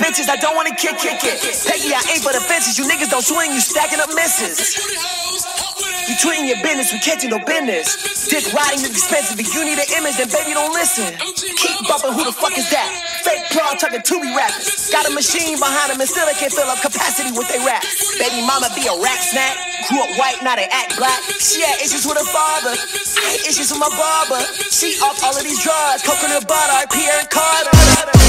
bitches, I don't wanna kick, kick it. Peggy, I ain't for the fences. You niggas don't swing, you stacking up misses. You tweeting your business, we do no business. Dick riding is expensive. If you need an image, then baby, don't listen. Keep bumping, who the fuck is that? Fake plug talking to me rappers. Got a machine behind them and still they can't fill up capacity with they rap. Baby mama be a rack snack. Grew up white, now they act black. She had issues with her father. I had issues with my barber. She off all of these drugs. Coconut butter, Pierre Carter.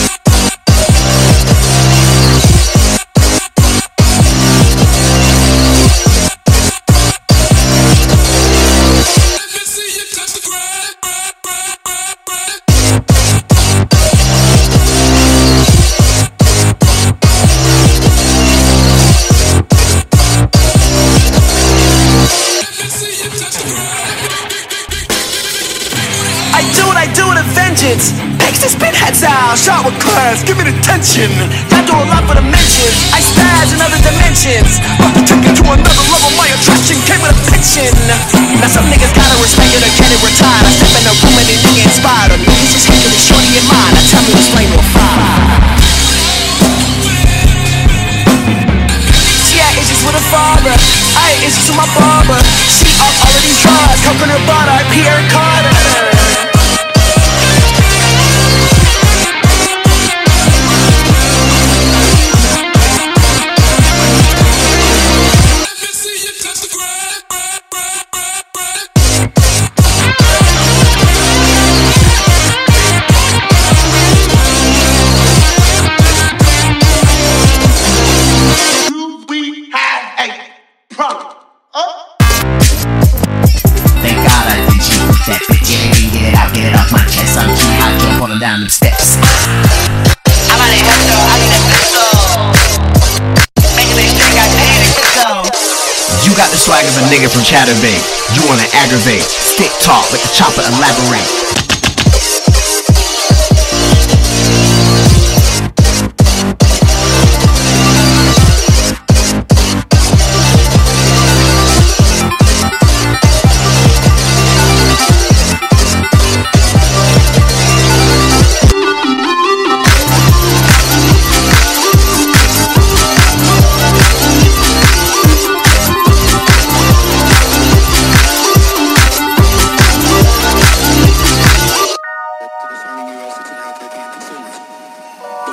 I do with a vengeance. Takes the spin heads out, shot with class, give me the tension. I do a lot for the mentions. I spaz in other dimensions. But to take it to another level, my attraction came with a pension. Now some niggas gotta respect it or get it retired. I step in the room and they nigga inspired. Or niggas just kicking the shorty in mine. I tell me what's flame or fire. She had issues with her father. I had issues with my barber. She off down them steps. I'm I. You got the swag of a nigga from Chaturbate. You wanna aggravate, stick talk, let the chopper elaborate.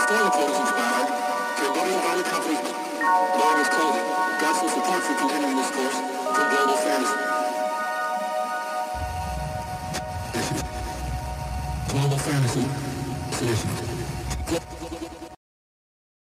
Code is expired, Cambodian oil company, its clothing got some support for continuing this course from global fantasy. Global fantasy solutions.